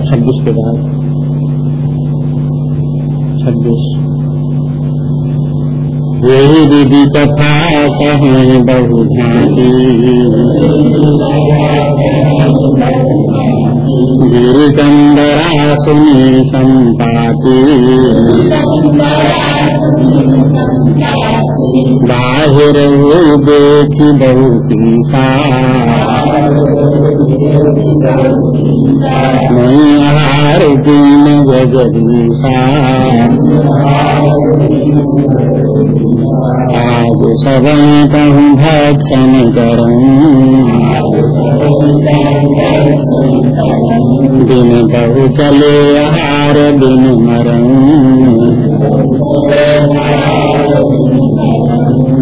संख्या छब्बीस के बाद। छब्बीस। यही विधि कथा कहें बहु भांति गिरिकंदरा सुनी संपाति बाहिर देखी बहु पीसा। नहीं हार दीन जगदीशा आज सबन कहूँ भक्षण करूँ दिन बहु चले हार दिन मरूँ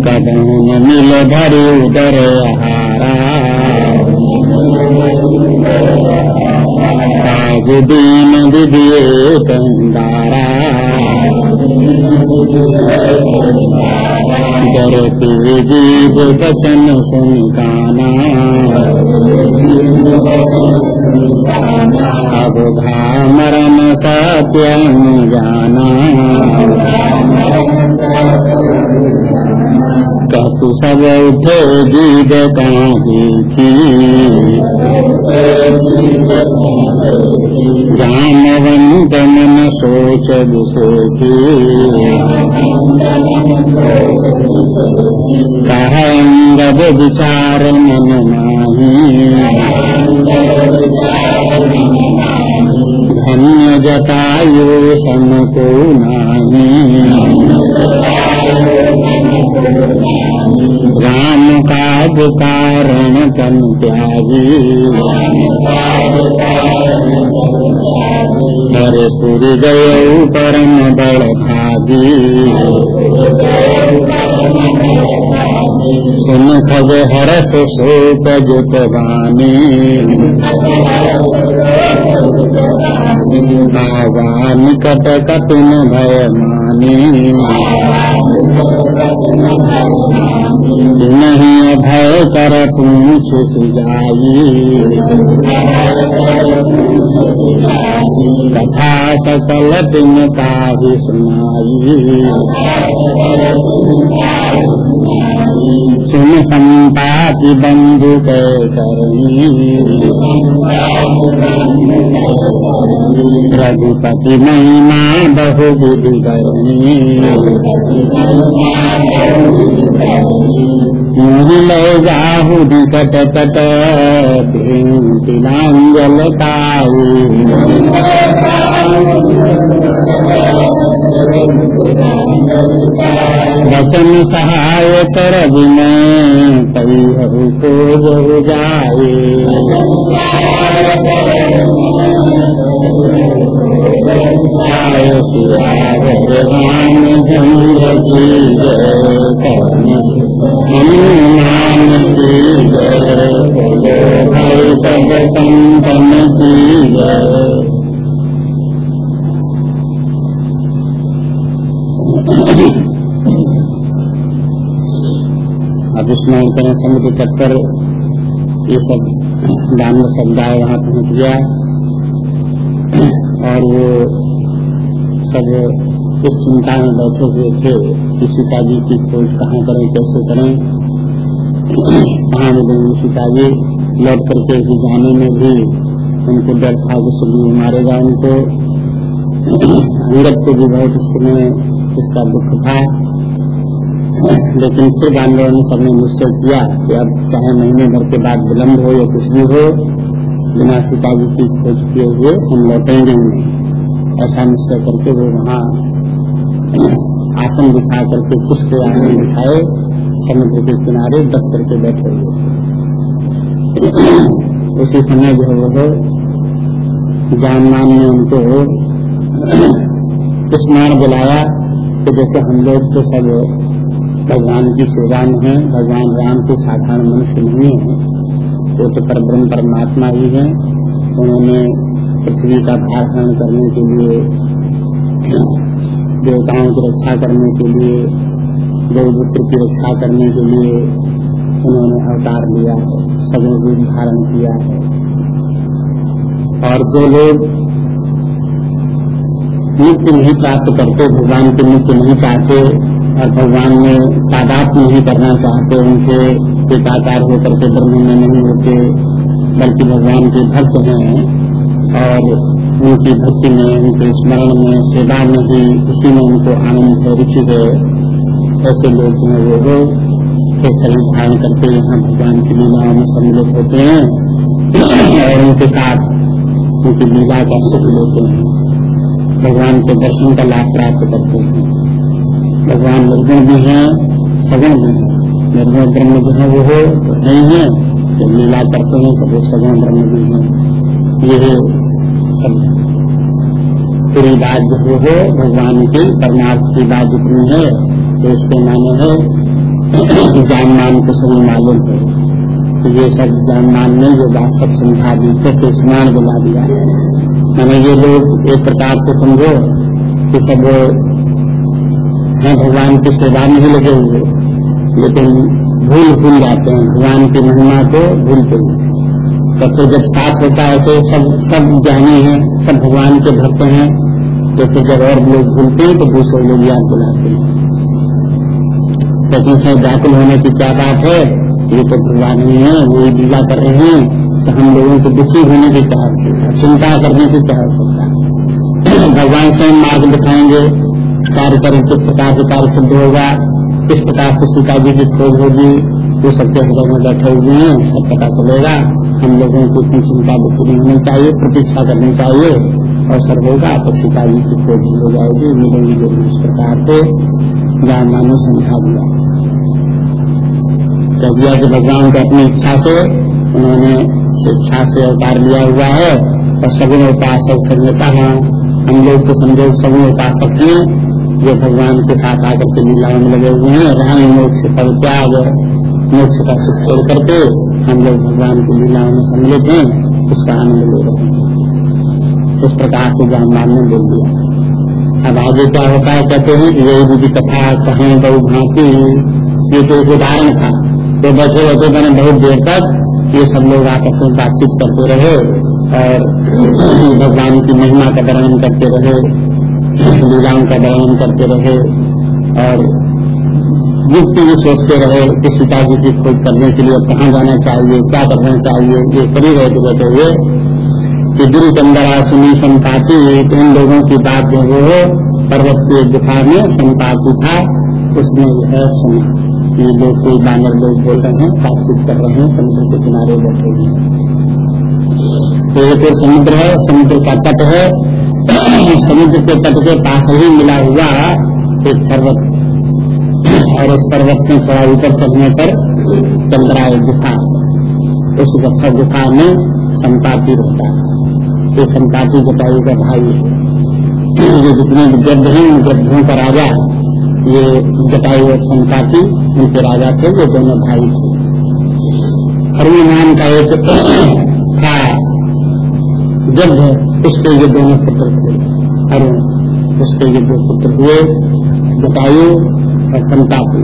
कदम मिल धरी उदर आज दीन दिदिए कंदारा डरते जीव बचन सुन गाना। अब मरण सत्यम जाना। कहतु सब उठे जीव काही थी जानवंत मन सोच विशेषी कहंगद विचार मन नाही धन्य जटायु सम को नाही राम काज कारण तन त्यागी हरे पुरी गय परम बड़ भागी सुन खग हरस शोक जुत बानी बाबा निकट कपिन भय मानी नहीं भय कर पूछ सुजाई। कथा सकल दिन का ही सुनाई। सुन बंधु के रघुपति महिमा बहु विधि करनी लो जाहु तट तिलांजल वचन सहाय कर विनय कई हु को बहु जाए भगवान चंद्र जय। पर ये सब, दान समुदाय वहाँ पहुँच गया। और वो सब इस चिंता में बैठे हुए थे कि सीता जी की खोज कहाँ करें, कैसे करें। कहाँ मिलेंगे सीता जी लौट करके जाने में भी उनको डर था कि सुबह मारेगा उनको। अंगत को भी बहुत इस समय इसका दुख था। लेकिन फिर बांधवों ने सबने निश्चय किया कि अब चाहे महीने भर के बाद विलम्ब हो या कुछ भी हो, बिना सीता जी की खोज किए हुए हम लौटेंगे नहीं। ऐसा निश्चय करके वो वहाँ आसन बिछा करके कुछ के आसन बिछाए समुद्र के किनारे दस करके बैठे हुए। उसी समय जो है वो जानमान ने उनको स्मरण बुलाया कि जैसे हम लोग तो सब भगवान की सेवा में है, भगवान राम के साधारण मनुष्य नहीं है। वो तो पर ब्रह्म परमात्मा ही है। उन्होंने पृथ्वी का भार हरण करने के लिए, देवताओं की रक्षा करने के लिए, गौपुत्र की रक्षा करने के लिए उन्होंने अवतार लिया है सभी रूप धारण किया है। और जो लोग मुक्ति नहीं प्राप्त करते, भगवान के मुक्ति नहीं चाहते और भगवान में तादाद नहीं करना चाहते, उनसे एकाकार होकर के ब्रह्म में नहीं होते, बल्कि भगवान के भक्त हैं और उनकी भक्ति में, उनके स्मरण में, सेवा में ही उसी में उनको आनंद है रुचि है। ऐसे लोग जो है वो के शरीर धारण करके यहाँ भगवान की लीलाओं में सम्मिलित होते हैं और उनके साथ उनकी लीला का सुख लेते हैं। भगवान के दर्शन का लाभ प्राप्त करते हैं। भगवान निर्गुण भी हैं, सगुण भी हैं। निर्गुण ब्रह्म जो है वो हो तो नहीं है जब लीला करते हैं तो वो सगुण ब्रह्म भी हैं। ये सब पूरी बात जो हो भगवान की, परमार्थ की बात जितनी है तो इसके माने है जान मान को सभी मालूम है। तो ये सब जान मान ने जो बात सब समझा दी, कैसे स्मरण दिला दिया। मैंने ये लोग एक प्रकार से समझो कि सब हैं, भगवान की सेवा में ही लगे हुए। लेकिन भूल भूल जाते हैं, भगवान की महिमा को भूलते हैं। तो फिर जब साथ होता है तो सब सब ज्ञानी हैं, सब भगवान के भक्त हैं तो फिर जब और लोग भूलते हैं तो दूसरे लोग याद दिलाते हैं। लेकिन है, व्याकुल होने की क्या बात है? ये तो भगवान ही है, वो ही लीला कर रहे हैं तो हम लोगों को दुखी होने की क्या चिंता करने की क्या आवश्यकता भगवान स्वयं मार्ग दिखाएँगे कार्य करें किस प्रकार से कार्य सिद्ध होगा किस प्रकार से सीता जी की खोज होगी वो सबके हृदय में बैठे हुए हैं, सब पता चलेगा, हम लोगों को इतनी चिंता नहीं होनी चाहिए, प्रतीक्षा करनी चाहिए सब होगा तो सीता जी की खोज हो जाएगी, मिलेंगी ज़रूर इस प्रकार से जानना ने समझा दिया कह दिया कि भगवान को अपनी इच्छा से, उन्होंने शिक्षा से अवतार लिया हुआ है, और सभी उपासक संहिता है। हम लोग तो समझो सभी उपासक हैं जो भगवान के साथ आकर के लीलाओं में लगे हुए हैं। रहा मोक्ष पर त्याग मोक्ष का सुख छोड़ करके हम लोग भगवान की लीलाओं में सम्मिलित हैं, उसका आनंद ले रहे हैं। इस प्रकार से जानमान ने बोल दिया। अब आगे क्या होता है, कहते हैं कि यही विधि कथा कहें बहु भांति। ये तो एक उदाहरण था। तो बैठे बैठे मैंने बहुत देर तक ये सब लोग आपस में बातचीत करते रहे और भगवान की महिमा का वर्णन करते रहे। लीलाओं का वर्णन करते रहे और युक्ति भी सोचते रहे कि सीता जी की खोज करने के लिए कहाँ जाना चाहिए, क्या करना चाहिए, ये करी रहे थे बैठे हुए कि गुरु चंद्रा सुनी संपाति इन लोगों की बात जो वो पर्वत की गुफा में संपाति था उसमें जो है सुना। ये लोग कोई बानर लोग बोल रहे हैं, बातचीत कर रहे हैं, समुद्र के किनारे बैठे हैं। तो एक समुद्र है, समुद्र का तट है समुद्र के तट के पास ही मिला हुआ एक पर्वत। और उस पर्वत में थोड़ा ऊपर चढ़ने पर चंद्रा एक गुफा। उस गुफा में संपाति रहता है। ये संपाति जटायु का भाई है। ये जितने गद्ध हैं गद्धों का राजा ये जटायु और संपाति, उनके राजा थे, वो दोनों भाई थे। अरुण नाम का एक था। गद्ध उसके ये दोनों पुत्र थे अरुण, उसके ये दो पुत्र हुए, जटायु और संपाति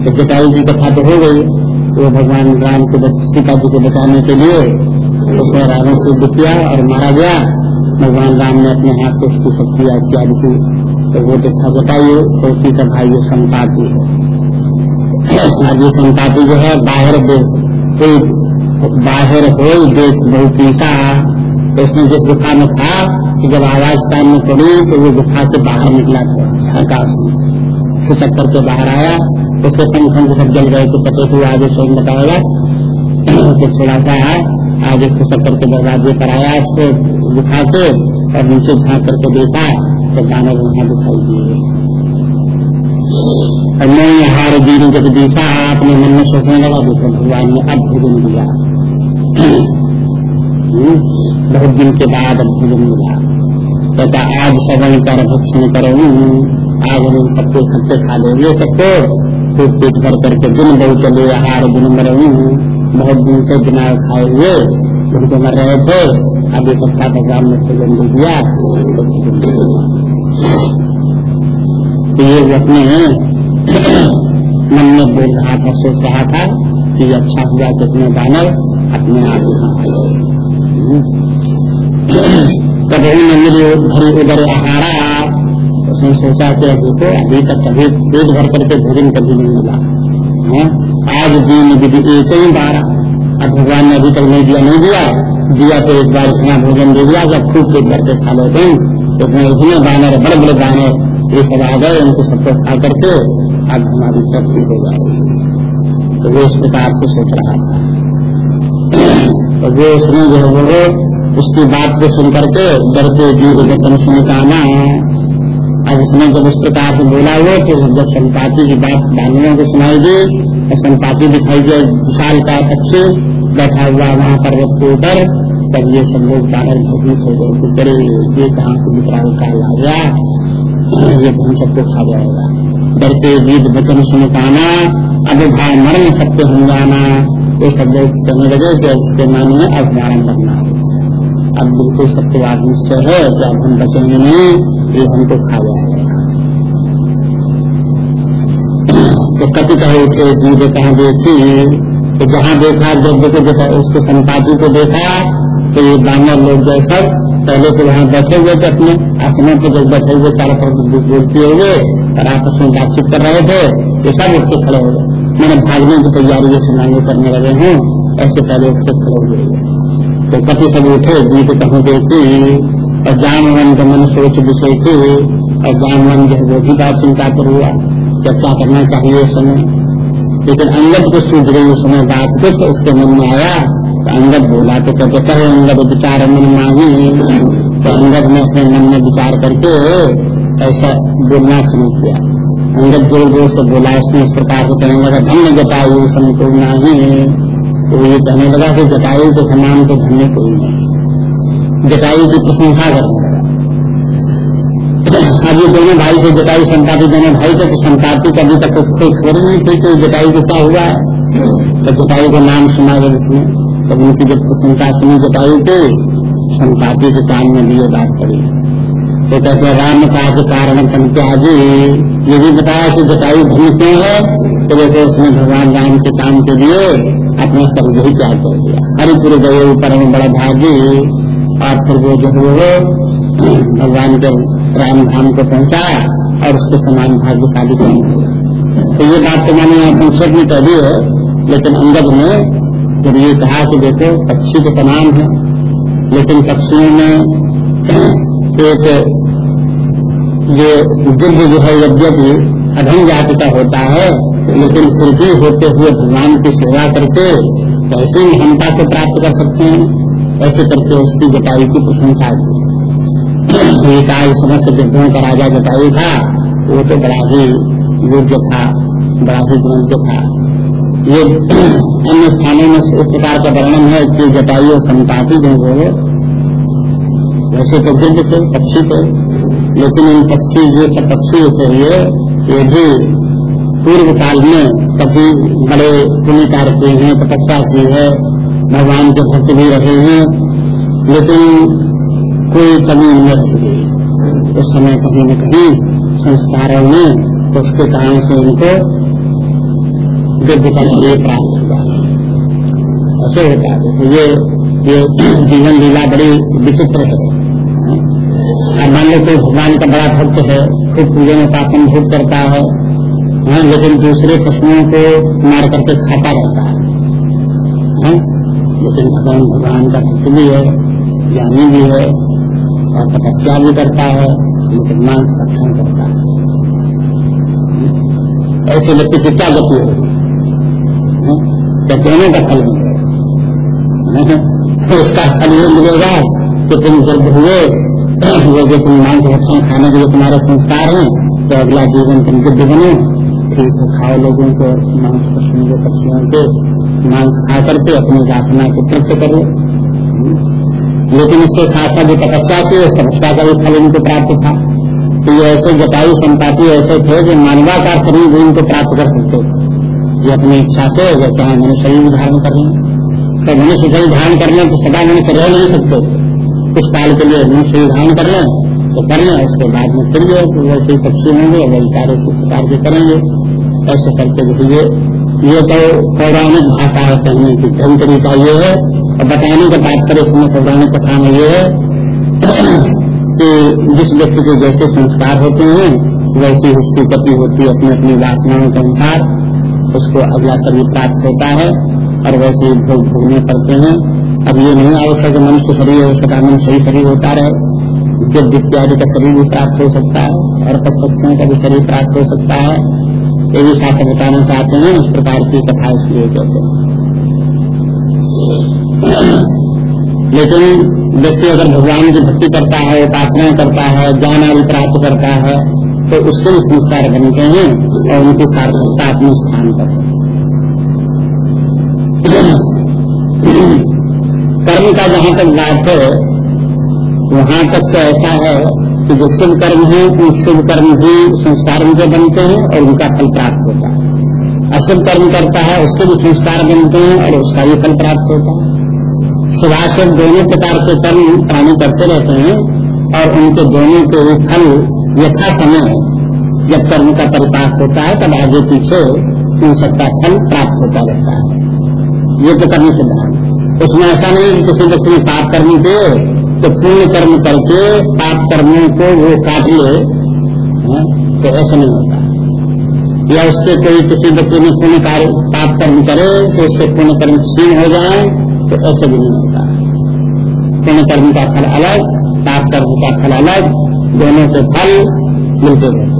तो जटायु की कथा तो हो गई वो भगवान राम को सीता जी को बचाने के लिए उसने रावण से युद्ध किया और मारा गया। भगवान राम ने अपने हाथ से उसकी शक्ति इत्यादि की। तो वो देखा बताइए तो उसी का भाई ये संपाति है। आज ये संपाति जो है, बाहर कोई बाहर हो देख बहुत पीसा। तो उसने जिस गुफा में था कि जब आवाज़ कान में पड़ी तो वो गुफा से बाहर निकला था। खिसक करके बाहर आया। उसके पंख सब जल गए तो पते हुए आगे स्वयं बताएगा तो थोड़ा सा आगे खसक करके दरवाजे पर आया उसको दिखा के और नीचे झाँक करके देखा तो दानव वहाँ दिखाई दिए। मैं हार दीन जब देखा अपने मन में सोचने लगा, देखो भगवान ने अब भोजन दिया। बहुत दिन के बाद अब भोजन मिला। कहता, आज सवन कर भक्षण करो, आज हम सबको इकट्ठे खा लेंगे सबको, खूब पेट भर करके दिन बहु चले, आहार दिन मर बहुत दिन से बिना खाए हुए उनको मर रहे थे। अब अभी सत्ता भगवान ने भोजन दे दिया तो ये अपने मन में बोल रहा था, सोच रहा था कि अच्छा हुआ कितने दानव अपने आप यहाँ कभी मंदिर भरी उधर आहारा उसने सोचा कि अभी तो अभी तक कभी पेट भर करके भोजन कभी नहीं मिला। है? आज दिन विधि एक ही बार। अब भगवान ने अभी तक नहीं दिया नहीं दिया। दिया तो एक बार इतना भोजन दे दिया, जब खूब पेट भर के खा लेते इतने इतने बानर, बड़े बड़े बानर, ये सब आ गए, उनको सबको खा करके अब हमारी शक्ति हो जाएगी तो वो इस प्रकार से सोच रहा था। तो वो उसने जो है, वो उसकी बात को सुन करके डरते जीव वचन सुन काना अब उसने जब उस प्रकार से बोला, वो तो जब संपाति की बात बानवों को सुनाई दी तो संपाति दिखाई दिया, विशाल का पक्षी बैठा हुआ वहाँ पर्वत के ऊपर। तब ये सब लोग बाहर भूमित हो गए कि करे ये कहाँ से विकराल काल आ गया? ये हम सबको खा जाएगा। डरते गीत वचन सुन पाना अब भाव मरण सत्य हो जाना। ये सब लोग कहने लगे कि उसके मन में अभिमान करना अब बिल्कुल सत्यवाद निश्चय है कि अब हम बचेंगे नहीं, ये हमको खा जाएगा तो कति कहे जीव कहा देखी तो जहाँ देखा, जब देखो देखा, उसको संपाति को देखा तो ये बानर लोग सब पहले तो वहाँ बैठे हुए थे अपने आसनों पे जब बैठे हुए चारों तरफ़ बोलते हुए, और आपस में बातचीत कर रहे थे, ये सब उठ के खड़े हो गए। मैंने भागने की तैयारी जैसे मांगे करने लगे हूँ, ऐसे पहले उठ के खड़े हुए तो कति सब उठे गीत कहूँ देखी और जामवन का मन सोच थी। और जामवन जो वो भी बात चिंता पर हुआ। जब क्या करना चाहिए उस समय? लेकिन अंगद को सूझ गई उस समय बात कुछ उसके मन में आया तो अंगद बोला तो कहते कहे, अंगद विचार मन मांगी तो अंगद ने अपने मन में विचार करके ऐसा बोलना शुरू किया। अंगद ज़ोर ज़ोर से बोला, उसने इस प्रकार से कहने लगा, धन्य जटायु संपूर्ण ही तो ये कहने लगा कि जटायु के समान तो धन्य कोई नहीं। जटायु की प्रशंसा करने लगा। अब ये दोनों भाई थे, जटायु संताति दोनों भाई तो संताति कभी तक कोई खबर नहीं थी कि जटायु को क्या हुआ? है तो जटायु का नाम सुना जब उसने। तब उनकी जब प्रशंसा सुनी जटायु की संताति के काम में भी ये बात करी तो कहते राम का के कारण त्यागी ये भी बताया कि जटायु धन क्यों है? तो देखो उसने भगवान राम के काम के लिए अपना शरीर ही त्याग कर दिया। हरिपुर गए, ऊपर में बड़ा भागी और फिर वो जो वो भगवान के राम धाम को पहुँचा और उसके समान भाग्यशाली बन तो ये बात तो मैंने यहाँ संक्षेप में कह दी है, लेकिन अंगद ने जब ये कहा कि देखो, पक्षी तो तमाम है, लेकिन पक्षियों में एक ये गिद्ध जो है, यद्यपि अधम जाति का होता है लेकिन फिर भी होते हुए भगवान की सेवा करके कैसे महानता को प्राप्त कर सकते हैं? ऐसे करके उसकी जटायु की प्रशंसा की। आज समस्त गिद्धों का राजा जटायु था, वो तो बड़ा ही योग्य था, बड़ा ही योग्य था। ये अन्य स्थानों में इस प्रकार का वर्णन है कि जटायु संतापी जो वो वैसे तो गिद्ध थे, पक्षी थे, लेकिन इन पक्षी, ये सब पक्षी हुए, ये भी पूर्व काल में कभी बड़े पुण्य कार्य किए हैं, तपस्या की है, भगवान के भक्त भी रहे हैं, लेकिन कोई कमी न रह गई उस समय कहीं न कहीं संस्कारों में उसके कारण से उनको दिव्य का लिए प्राप्त हुआ। ऐसे होता है। ये ये जीवन लीला बड़ी विचित्र है। अब मान लो कोई भगवान का बड़ा भक्त है, खूब पूजन उपासन भूत करता है हाँ लेकिन दूसरे पशुओं को मार करके खाता रहता है? लेकिन भगवान भगवान का भक्त भी है, ज्ञानी भी है, और तपस्या भी करता है, लेकिन मांस रक्षण करता है। ऐसे व्यक्ति की क्या गति होगी? तो दोनों का फल मिलेगा? तो उसका फल ये मिलेगा कि तुम गर्भ हुए, वो जो तुम मांस भक्षण खाने के लिए तुम्हारे संस्कार हैं तो अगला जीवन तुम गिद्ध बनो। है खाओ लोगों को मांस पशुओं के पक्षियों के मांस खा करके अपनी वासना को तृप्त करो लेकिन इसके साथ साथ जो तपस्या थी उस तपस्या का भी फल इनको प्राप्त था। तो ये ऐसे जटाई संपाति ऐसे थे जो मानवाकार शरीर भी इनको प्राप्त कर सकते ये अपनी इच्छा से जैसे चाहे मनुष्य शरीर धारण कर लें। तो मनुष्य शरीर धारण कर लें तो सदा मनुष्य रह नहीं सकते। कुछ काल के लिए मनुष्य शरीर धारण कर लें तो कर लें। उसके बाद में फिर जो वैसे ही पक्षी होंगे वही सारे प्रकार के करेंगे। ऐसे करके देखिए ये तो पौराणिक भाषा है कहने की ढंग तरीका ये है। और बताने का तात्पर्य इसमें पौराणिक कथा में ये है कि जिस व्यक्ति के जैसे संस्कार होते हैं, वैसी उसकी गति होती है अपनी अपनी वासनाओं के अनुसार। उसको अगला शरीर प्राप्त होता है और वैसे ही भोग भोगने पड़ते हैं। अब ये नहीं आवश्यक मनुष्य शरीर हो सका, मनुष्य सही शरीर होता रहे। जब इत्यादि का शरीर भी प्राप्त हो सकता है, और पक्षियों का भी शरीर प्राप्त हो सकता है। ये भी शास्त्र बताना चाहते हैं इस प्रकार की कथा इसलिए कहते हैं। लेकिन व्यक्ति अगर भगवान की भक्ति करता है उपासना करता है, ज्ञान आदि प्राप्त करता है तो उसके भी संस्कार बनते हैं और उनकी सार्थकता अपने स्थान पर कर्म का जहाँ तक बात है, वहाँ तक तो ऐसा है कि जो शुभ कर्म है उन शुभ कर्म भी संस्कार उनके बनते हैं और उनका फल प्राप्त होता है। अशुभ कर्म करता है, उसके भी संस्कार बनते हैं और उसका भी फल प्राप्त होता है। सुभाषक दोनों प्रकार के कर्म प्राणी करते रहते हैं और उनके दोनों के फल यथा समय जब कर्म का परिपाक होता है, तब आगे पीछे उन सबका फल प्राप्त होता रहता है। ये तो करनी सिद्धांत उसमें ऐसा नहीं कि किसी व्यक्ति ने पाप कर्म किए तो पुण्य कर्म करके पाप कर्मों को वो काट ले तो ऐसा नहीं होता। या उसके कोई किसी व्यक्ति ने पुण्य कार्य, पाप कर्म करे तो उससे पुण्य कर्म क्षीण हो जाए तो ऐसे भी नहीं होता। पुण्य कर्म का फल अलग, पाप कर्म का फल अलग, दोनों के फल मिलते रहते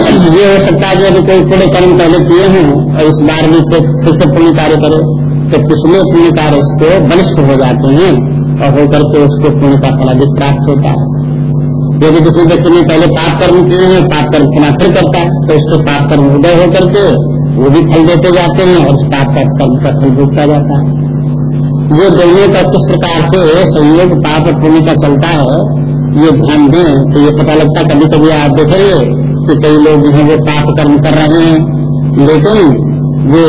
ये हो सकता है कि कोई पुण्य कर्म पहले किए हों, और इस बार भी फिर से पुण्य कार्य करे तो पिछले पुण्य कार्य उसको बलिष्ठ हो जाते हैं। और होकर के उसको पुण्य का फल अधिक प्राप्त होता है। यदि किसी व्यक्ति ने पहले पाप कर्म किए हैं, पाप कर्म पुनः फिर करता है तो उसके पाप कर्म उदय होकर के वो भी फल देते जाते हैं और पाप का कर्म का फल भूखता जाता है। ये दोनों का किस प्रकार से संयोग पाप और पुण्य का चलता है, ये ध्यान दें तो ये पता लगता कभी कभी आप देखेंगे कि कई लोग जो वो पाप कर्म कर रहे हैं, लेकिन वे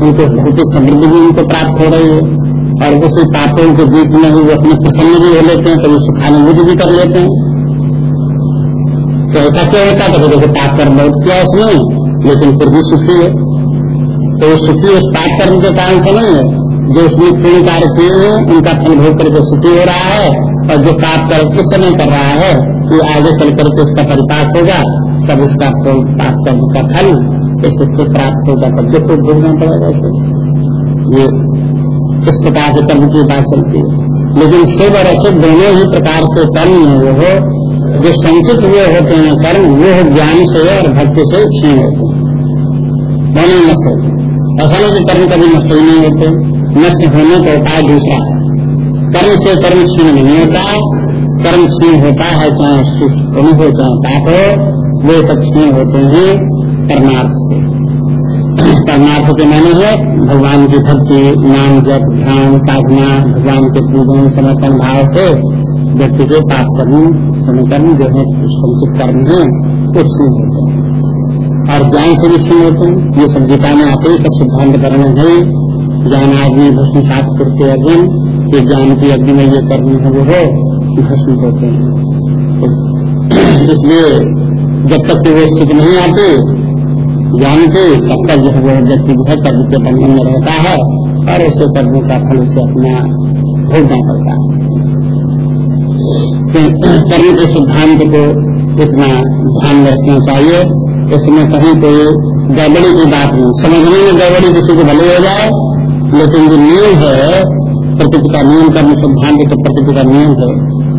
उनको भौतिक समृद्धि भी उनको प्राप्त हो रही है। और उसी पापों के बीच में ही वो अपने प्रसन्न भी हो लेते हैं कभी सुखानुभूति भी कर लेते हैं। तो ऐसा क्या होता है? कभी पाप कर्म बहुत किया उसने, लेकिन फिर भी सुखी है। तो सुखी उस पाप कर्म के कारण से नहीं है। जो उसने पूर्ण कार्य किए हैं, उनका फल भोग करके सुखी हो रहा है, और जो पाप कर्म इस समय कर रहा है, कि आगे चल करके उसका परिपाक होगा, तब उसका पाप कर्म का फल इस प्राप्त होगा, तब जो भोगना पड़ेगा ये इस प्रकार से कर्म की बात चलती है। लेकिन शुभ और अशुभ दोनों ही प्रकार के कर्म है वो जो संचित हुए होते हैं कर्म, वो ज्ञान से और भक्ति से क्षीण होते हैं। दोनों नष्ट होते ऐसा नहीं कि कर्म कभी नष्ट ही नहीं होते, नष्ट होने का उपाय दूसरा है। कर्म से कर्म क्षीण नहीं होता, कर्म क्षीण होता है चाहे सुख हो, चाहे पाप हो, वे सब क्षीण होते हैं कर्मार्थ से परमार्थ के माने है। भगवान की भक्ति, नाम जप, ध्यान, साधना, भगवान के पूजन, समर्पण भाव से व्यक्ति के पाप कर्म कर्म जो है संचित कर्म है क्षीण होते हैं। और ज्ञान से भी क्षीण होते हैं। ये सब गीता में आते ही सब सिद्धांत वर्णन है। ज्ञान आदमी भस्म सात करते अर्जुन कि ज्ञान की अग्नि में ये कर्म है, वो हो, भस्म होते हैं। तो इसलिए जब तक कि वो स्थिति नहीं आती ज्ञान के तब तक जो है व्यक्ति जो है कर्म के बंधन में रहता है और उसे कर्म का फल उसे अपना भोगना पड़ता है। कर्म के सिद्धांत को इतना ध्यान रखना चाहिए, इसमें कहीं कोई गड़बड़ी की बात नहीं। समझने में गड़बड़ी किसी को भले हो जाए, लेकिन जो नियम है, प्रकृति का नियम, कर्म सिद्धांत तो प्रकृति का नियम है,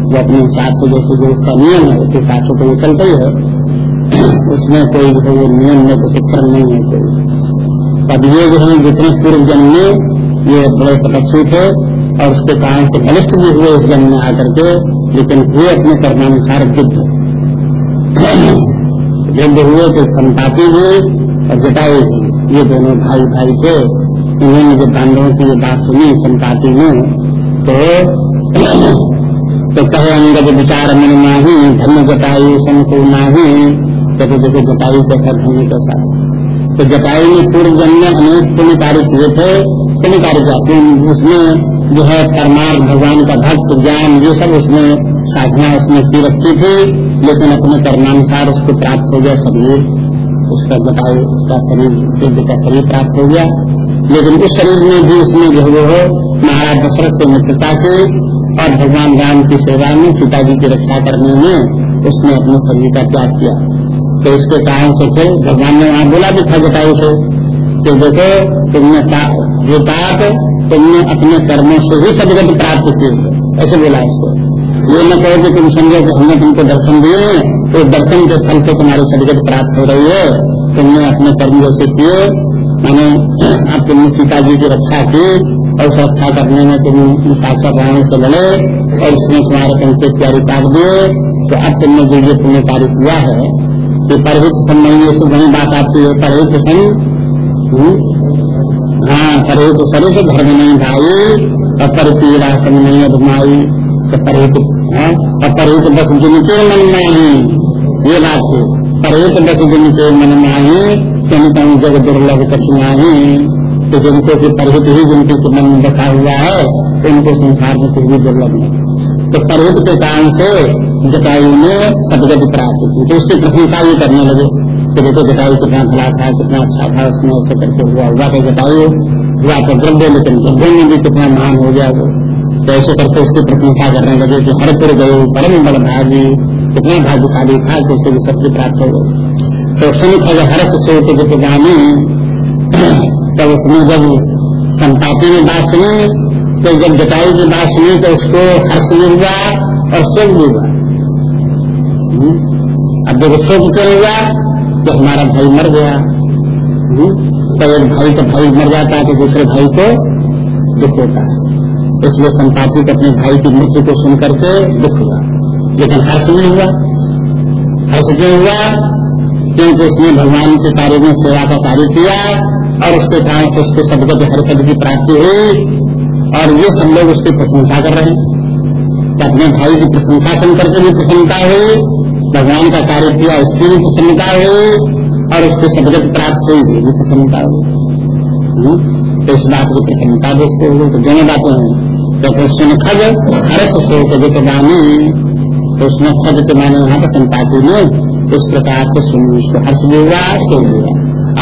वो अपने हिसाब से जैसे जो उसका नियम है, उसके हिसाब से तो वो चलता ही है उसमें कोई जो वो नियम में तो क्रम नहीं है कोई। अब ये जो है जितने पूर्व जन्म में ये बड़े तपस्वी थे और उसके कारण से बलिष्ठ भी हुए इस जन्म में आकर के, लेकिन हुए अपने कर्मानुसार युद्ध युद्ध हुए तो संपाति हुए और जटाई ये दोनों भाई भाई थे। इन्होंने जब पांडवों की ये बात सुनी संपाति ने तो तो कहे, अंगद विचार मन माही धन्य जटायु समको नाही। तो देखो, जटायु कैसा धन्य कैसा तो जटायु ने पूर्व जन्म में अनेक पुण्य कार्य किए थे। पुण्य कार्य किया उसमें जो है परमार्थ, भगवान का भक्त, ज्ञान, ये सब उसने साधना उसने की रखी थी। लेकिन अपने कर्मानुसार उसको प्राप्त हो गया शरीर। उसका जटायु, उसका शरीर युद्ध का शरीर प्राप्त हो गया। लेकिन उस शरीर में भी उसने जो वो महाराज दशरथ से मित्रता की और भगवान राम की सेवा में सीता जी की रक्षा करने में उसने अपने शरीर का त्याग किया। तो इसके कारण से फिर भगवान ने वहाँ बोला भी था जटायु से कि देखो, तुमने ये पाप तुमने अपने कर्मों से ही सदगति प्राप्त की ऐसे बोला उसको। ये न कहो कि तुम समझो कि हमने तुमको दर्शन दिए तो दर्शन के फल से तुम्हारी सदगति प्राप्त हो रही है। तुमने अपने कर्म जैसे किए, मैंने अब तुमने सीता जी की रक्षा की, और उस रक्षा करने में तुम साक्षात रावण से लड़े, और उसने तुम्हारे पंखे प्यारी काट दिए तो अब तुमने जो ये पुण्य कार्य किया है परहित संबंधी से वही बात आती है, परहित सन हम्म? हाँ परहित सरे से धर्म नहीं भाई। और पर पीड़ा सन नहीं अधमाई तो परहित हाँ? और परहित बस जिनके मन में ही ये बात है। परहित बस जिनके मन में ही कहीं कहीं दुर्लभ कठिनाई तो जिनको की परहित ही जिनके मन में बसा हुआ है तो उनको संसार में कुछ भी दुर्लभ नहीं। तो परहित के कारण से जटायु ने सदगति प्राप्त की तो उसकी प्रशंसा ये करने लगे कि देखो जटायु कितना भला था, कितना अच्छा था, उसने ऐसे करके हुआ हुआ तो जटायु, हुआ तो द्रव्य, लेकिन द्रव्य में भी कितना महान हो गया वो। तो ऐसे करके उसकी प्रशंसा करने लगे कि हरपुर गए परम बड़ भागी कितना भाग्यशाली था कि उसे भी शक्ति प्राप्त हो गई तो सुन खग हर्ष सोच गानी, तब उसने जब संपाति ने बात सुनी तो जब जटाई की बात सुनी तो उसको हर्ष भी हुआ और सुख भी हुआ? अब सुख क्यों हुआ? तो हमारा भाई मर गया। हम्म? तो एक भाई का भाई मर जाता है तो दूसरे भाई को दुख होता है। इसलिए संपाति को अपने भाई की मृत्यु को सुन करके दुख हुआ। लेकिन हर्ष नहीं हुआ। हर्ष क्यों हुआ? क्योंकि उसने भगवान के कार्य में सेवा का कार्य किया और उसके कारण से उसको सदगत हर पद की प्राप्ति हुई और ये सब लोग उसकी प्रशंसा कर रहे हैं। तो अपने भाई की प्रशंसा सुन करके भी प्रसन्नता हुई। भगवान का कार्य किया, उसकी भी प्रसन्नता हुई और उसको सदगत प्राप्त हुई भी प्रसन्नता हुई हम्म? तो इस बात की प्रसन्नता भी उसको हुई तो दोनों बातें हैं। तो फिर खज हर्ष जित गानी तो उसने खज के माने यहाँ पर संपाति ने इस प्रकार से सुन उसको हर्ष भी हुआ शोक भी हुआ।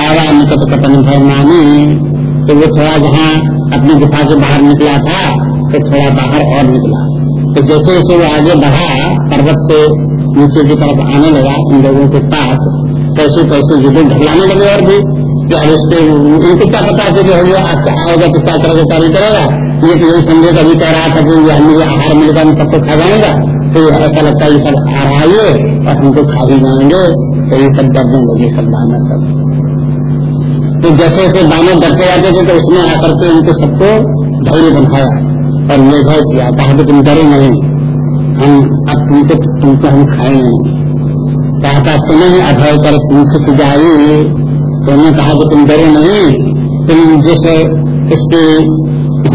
आवा निकट कपन भय मानी तो वो थोड़ा जहाँ अपनी गुफा से बाहर निकला था तो थोड़ा बाहर और निकला। तो जैसे जैसे वो आगे बढ़ा, पर्वत से नीचे की तरफ़ आने लगा इन लोगों के पास। कैसे कैसे युद्ध ढलाने लगे और भी। कि अब उसके इनको क्या पता कि जो है आएगा तो क्या तरह कार्य करेगा? ये तो यही संदेश अभी कह रहा था कि हमें आहार मिलेगा, हम सबको खा जाएगा। तो ऐसा लगता है ये सब आ रहा है और हमको खा भी जाएँगे। तो ये सब डरने लगे, सब लाना सब। तो जैसे जैसे बानर डरते जाते थे तो उसने आकर के इनको सबको धैर्य बनाया और निर्भय किया। कहा कि तुम डरो नहीं। हम तुमको तुमको हम खाएँगे। नहीं कहा था तुम्हें अभय कर तुमसे सजाई तो उन्होंने कहा कि तुम डरो नहीं, तुम जिस उसके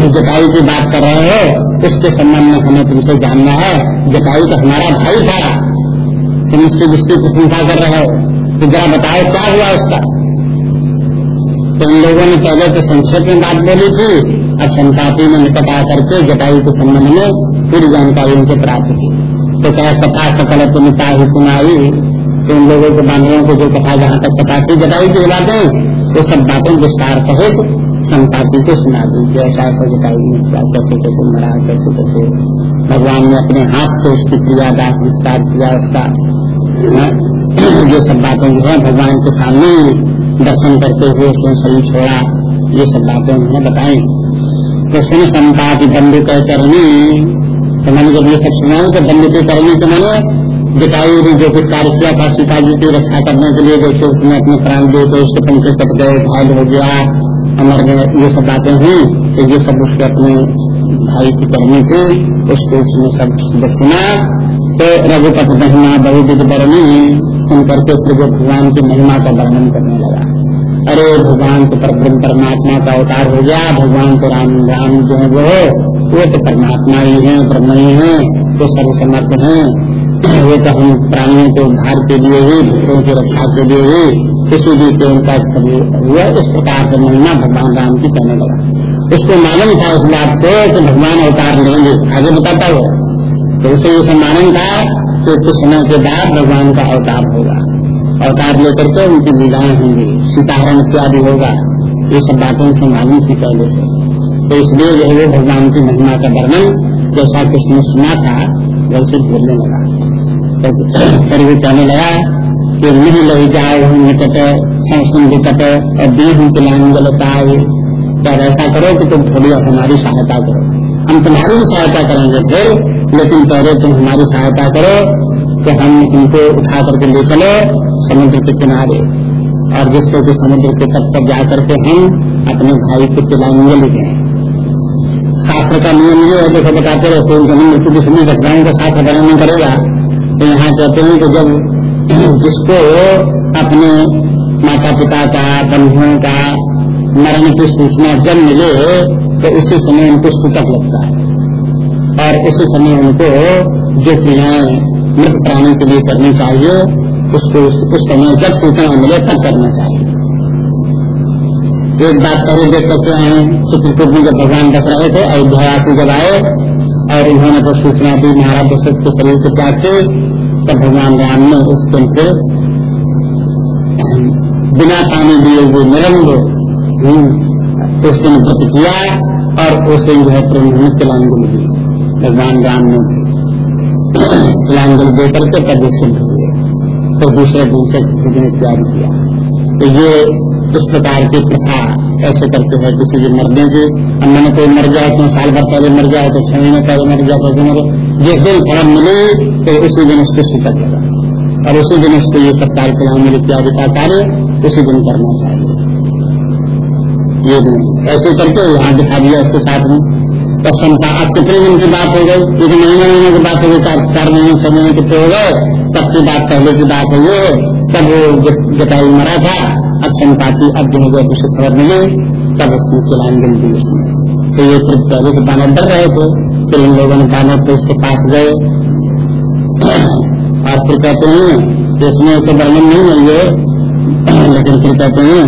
जटाई की बात कर रहे हो, उसके संबंध में हमें तुमसे जानना है। जटाई तो हमारा भाई था। तुम उसकी जिसकी प्रशंसा कर रहे हो। तो जरा बताओ, क्या हुआ उसका? तो इन लोगों ने पहले तो संक्षेप में बात बोली थी। अब संतापी में निकट आकर के जटायु के संबंध में पूरी जानकारी उनसे प्राप्त की। तो क्या कथा सकल तुमता ही सुनाई? तो उन लोगों के बांधवों को जो कथा जहाँ तक कथा थी जटायु की बातें वो सब बातें विस्तार सहित संतापी को सुना दी। कि ऐसा जटायु किया कैसे कैसे मरा कैसे कैसे। भगवान ने अपने हाथ से उसकी क्रिया का विस्तार किया उसका हाँ, ये सब बातें जो है भगवान के सामने दर्शन करते हुए उसने शरीर छोड़ा। ये सब बातें उन्होंने बताई। तो सुन संपाति बंधु कह करनी तो मैंने जब ये सब सुनाई तो बंधु के करनी तो मैंने दिखाई ने जो कुछ कार्य किया था सीता जी की रक्षा करने के लिए, जैसे उसने अपने प्राण दिए तो उसके पंखे कट गए, घायल हो गया, अमर गए, ये सब बातें हुई तो ये सब उसके अपने भाई की करनी थी, उसको उसने सब सुना। तो रघुपत महिमा बहुविध बरनी सुन करके फिर भगवान की महिमा का वर्णन करने लगा। अरे भगवान तो पर परमात्मा का अवतार हो गया, भगवान तो राम राम जो है वो वो तो परमात्मा ही है, ब्रह्म ही है वो सर्वसमर्थ है। वो तो हम प्राणियों के उद्धार के लिए ही, भक्तों की रक्षा के लिए ही, किसी भी के उनका हुआ, इस प्रकार से महिमा भगवान राम की कहने लगा। उसको मालूम था उस बात को कि भगवान अवतार लेंगे। आगे बताता हुआ तो उसे ये सम्मानन था कि कुछ समय के बाद भगवान का अवतार होगा। अवतार लेकर के उनकी लीलाएँ होंगी, सीताहरण इत्यादि होगा। ये सब बातें से मालूम थी पहले से। तो इसलिए जो है वो भगवान की महिमा का वर्णन, जैसा कि उसने सुना था, वैसे बोलने लगा। तो फिर वो कहने लगा कि नहीं लही जाए हूँ निकट संसंधिकट और दी हूँ किलांगलता क्या ऐसा करो कि तुम थोड़ी हमारी सहायता करो। हम तुम्हारी भी सहायता करेंगे फिर, लेकिन पहले तुम हमारी सहायता करो कि हम इनको उठा करके ले चलो समुद्र के किनारे। और जिससे कि समुद्र के तट पर जाकर के हम अपने भाई को तिलांजलि दें। शास्त्र का नियम ये है देखो बताते रहते हैं जन्म मृत्यु की सभी घटनाओं का साथ वर्णन करेगा। तो यहाँ कहते हैं कि जब जिसको अपने माता पिता का, बंधुओं का मरण की सूचना जब मिले तो उसी समय उनको सूतक लगता है। और उसी समय उनको जो क्रियाएँ मृत प्राणी के लिए करनी चाहिए, उसको उस समय जब सूचना मिले, तब करना चाहिए। एक बात पहले देख सकते हैं। चित्रकूट में जब भगवान दस रहे थे अयोध्या जब आए, और उन्होंने तो सूचना दी, महाराज दशरथ के शरीर के त्याग के तब भगवान राम ने उस दिन से बिना पानी दिए हुए निरंग उस दिन व्रत किया, और उस दिन जो है उन्होंने तिलांजलि दी। भगवान राम ने तिलांजलि दे करके तब सिद्ध हुए। तो दूसरे दिन से किसी त्याग किया। तो ये इस प्रकार की प्रथा ऐसे करते हैं। किसी के मरने की मैंने कोई मर जाए तो साल भर पहले मर जाए तो छह महीने पहले मर जाए तो मरे। जिस दिन फल मिले तो उसी दिन उसको स्वीकार लगा और उसी दिन उसको ये सब कार्यक्रम मिले इत्यादि का कार्य उसी दिन करना चाहिए। ये दिन ऐसे करके यहाँ दिखा दिया उसके साथ में। तो क्षमता अब कितने दिन की बात हो गई? एक महीने महीने की बात हो गई, चार महीने, छह महीने कितने हो गए? तब की बात, पहले की बात है ये। तब वो जटायु मरा था शंका की, अब जो है उसे खबर मिली, तब उसने चिलांजन दी उसने। तो ये फिर पहले से बानर डर रहे थे, फिर इन लोगों ने बानर को उसके पास गए। और फिर कहते हैं कि इसमें तो वर्णन नहीं है ये लेकिन फिर कहते हैं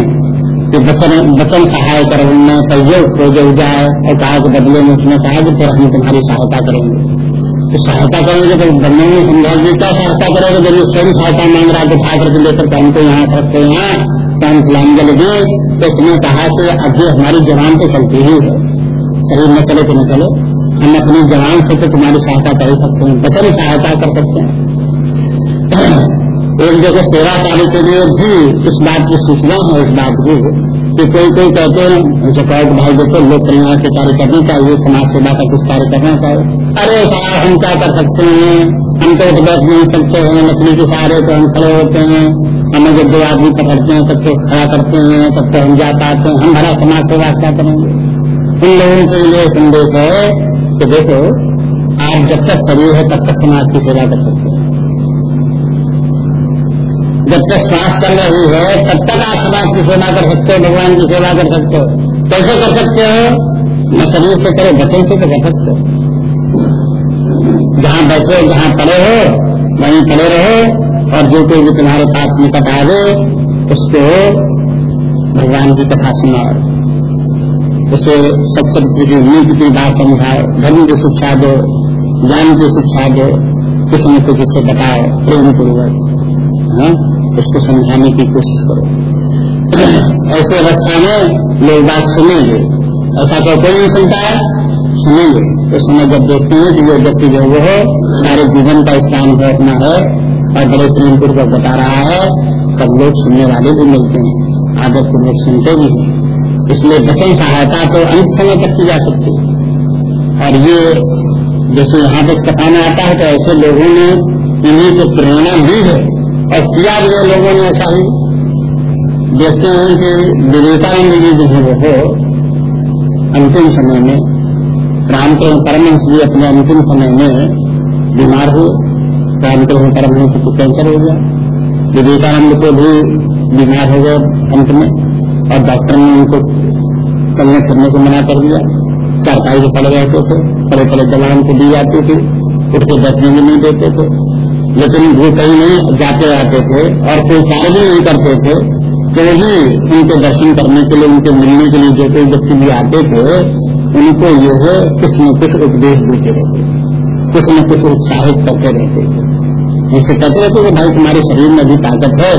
कि बचन बचन सहाय कर उनने कहिए खोजे जाए और कहा कि बदले में उसने कहा कि फिर हम तुम्हारी सहायता करेंगे। तो सहायता करेंगे तो वर्णन में समझा क्या सहायता करेगा? जब ये स्वयं सहायता मांग रहा है तो उठा करके लेकर हमको यहाँ रखते हैं। खिलाएँगे लगे तो उसने कहा कि अभी हमारी जवान तो चलती ही है। शरीर न चले तो न चले हम अपनी जवान से तो तुम्हारी सहायता कर सकते हैं, बचन सहायता कर सकते हैं। एक जगह सेवा कार्य के लिए भी इस बात की सूचना है, इस बात की कि कोई कोई कहते हैं कहो भाई देखो, लोक कल्याण के कार्य करने चाहिए, समाज सेवा का कुछ कार्य करना चाहिए। अरे साहब, हम क्या कर सकते हैं? हम तो बैठ नहीं सकते हैं लकड़ी के सहारे तो हम खड़े होते हैं। हमें जब दो आदमी पकड़ते हैं, तब तो खड़ा करते हैं, तब तो हम जा पाते हैं, हम हरा समाज सेवा क्या करेंगे। उन लोगों के लिए संदेश है कि देखो, आप जब तक शरीर है, तब तक समाज की सेवा कर सकते हैं। जब तक श्वास चल रही है, तब तक आप समाज की सेवा कर सकते हो, भगवान की सेवा कर सकते हो। कैसे कर सकते हो? न शरीर से करो बचन से तो कर सकते हो। जहाँ बैठे जहाँ पड़े हो, वहीं पड़े रहो। और जो कोई भी तुम्हारे पास निकट आवे, उसको भगवान की कथा सुनाओ। उसे सत्सत्य की नीति की बात समझाओ, धर्म की शिक्षा दो, ज्ञान की शिक्षा दो, कुछ न कुछ उसे बताओ प्रेम पूर्वक हाँ? उसको समझाने की कोशिश करो। ऐसे अवस्था में लोग बात सुनेंगे। ऐसा तो कोई नहीं सुनता है, सुनेंगे। उस समय जब देखते हैं कि ये व्यक्ति जो वो है, सारे जीवन का स्थान है अपना है और बड़े प्रेम पूर्वक बता रहा है तब लोग सुनने वाले भी मिलते हैं, आदत पूर्वक सुनते भी हैं। इसलिए बचन सहायता तो अंत समय तक की जा सकती है। और ये, जैसे यहाँ पे कथा में आता है तो ऐसे लोगों ने इन्हीं से प्रेरणा ली है, और किया भी लोगों ने ऐसा ही। देखते हैं कि विवेकानंद जी जो है, वो अंतिम समय में रामचंद्र परमहंस जी अपने अंतिम समय में बीमार हुए। रामकृष्ण परमहंस को कैंसर हो गया। विवेकानंद को भी बीमार हो गए अंत में, और डॉक्टर ने उनको चलने फिरने को मना कर दिया। सरकारी से पड़े रहते थे बड़े बड़े जवान को दी जाती थी उठ के बैठने भी नहीं देते थे। लेकिन वो कहीं नहीं जाते रहते थे, और कोई कार्य भी नहीं करते थे तो वही उनके दर्शन करने के लिए, उनके मिलने के लिए जो कोई व्यक्ति भी आते थे, उनको ये है कुछ न कुछ उपदेश देते रहते कुछ न कुछ उत्साहित करते रहते थे उनसे कहते रहते कि भाई तुम्हारे शरीर में भी ताकत है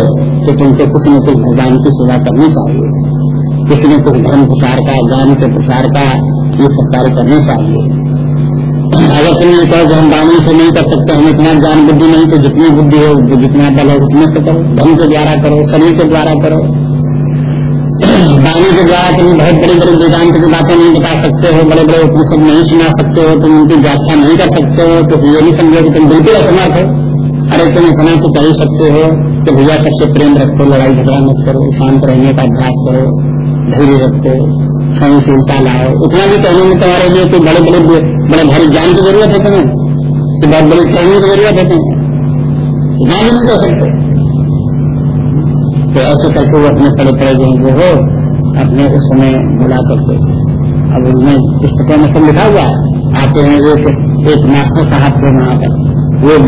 तो तुमको कुछ न कुछ भगवान की सेवा करनी चाहिए। किसी न कुछ धर्म प्रसार का, ज्ञान के प्रसार का ये सब कार्य करने चाहिए। अगर तुम ये कहो हम वाणी से नहीं कर सकते, हम इतना ज्ञान बुद्धि नहीं तो जितनी बुद्धि हो, जितना बल हो, उतने से करो। धन के द्वारा करो, शरीर के द्वारा करो। वाणी के द्वारा तुम बहुत बड़ी बड़ी वेदांत की बातें नहीं बता सकते हो, बड़े बड़े उपनिषद नहीं सुना सकते हो, तुम उनकी व्याख्या नहीं कर सकते हो तो ये नहीं समझो कि तुम बिल्कुल असमर्थ हो। अरे तुम इतना तो कर ही सकते हो कि भैया सबसे प्रेम रखो, लड़ाई झगड़ा मत करो, शांत रहने का अभ्यास करो, धैर्य रखो, सहनशीलता लाओ। उतना भी कहने में तुम्हारे लिए कोई बड़े बड़े बड़े भारी ज्ञान की ज़रूरत है तुम्हें? कि बहुत बड़ी ट्रेनिंग की ज़रूरत है तुम्हें? इतना भी नहीं कह सकते। तो ऐसे करके वो अपने पड़े पड़े जो वो हो अपने उस समय बुला करके अब उनमें पुस्तकों में सब लिखा हुआ है। आते हैं एक एक मास्टर साहब थे वहाँ पर। वो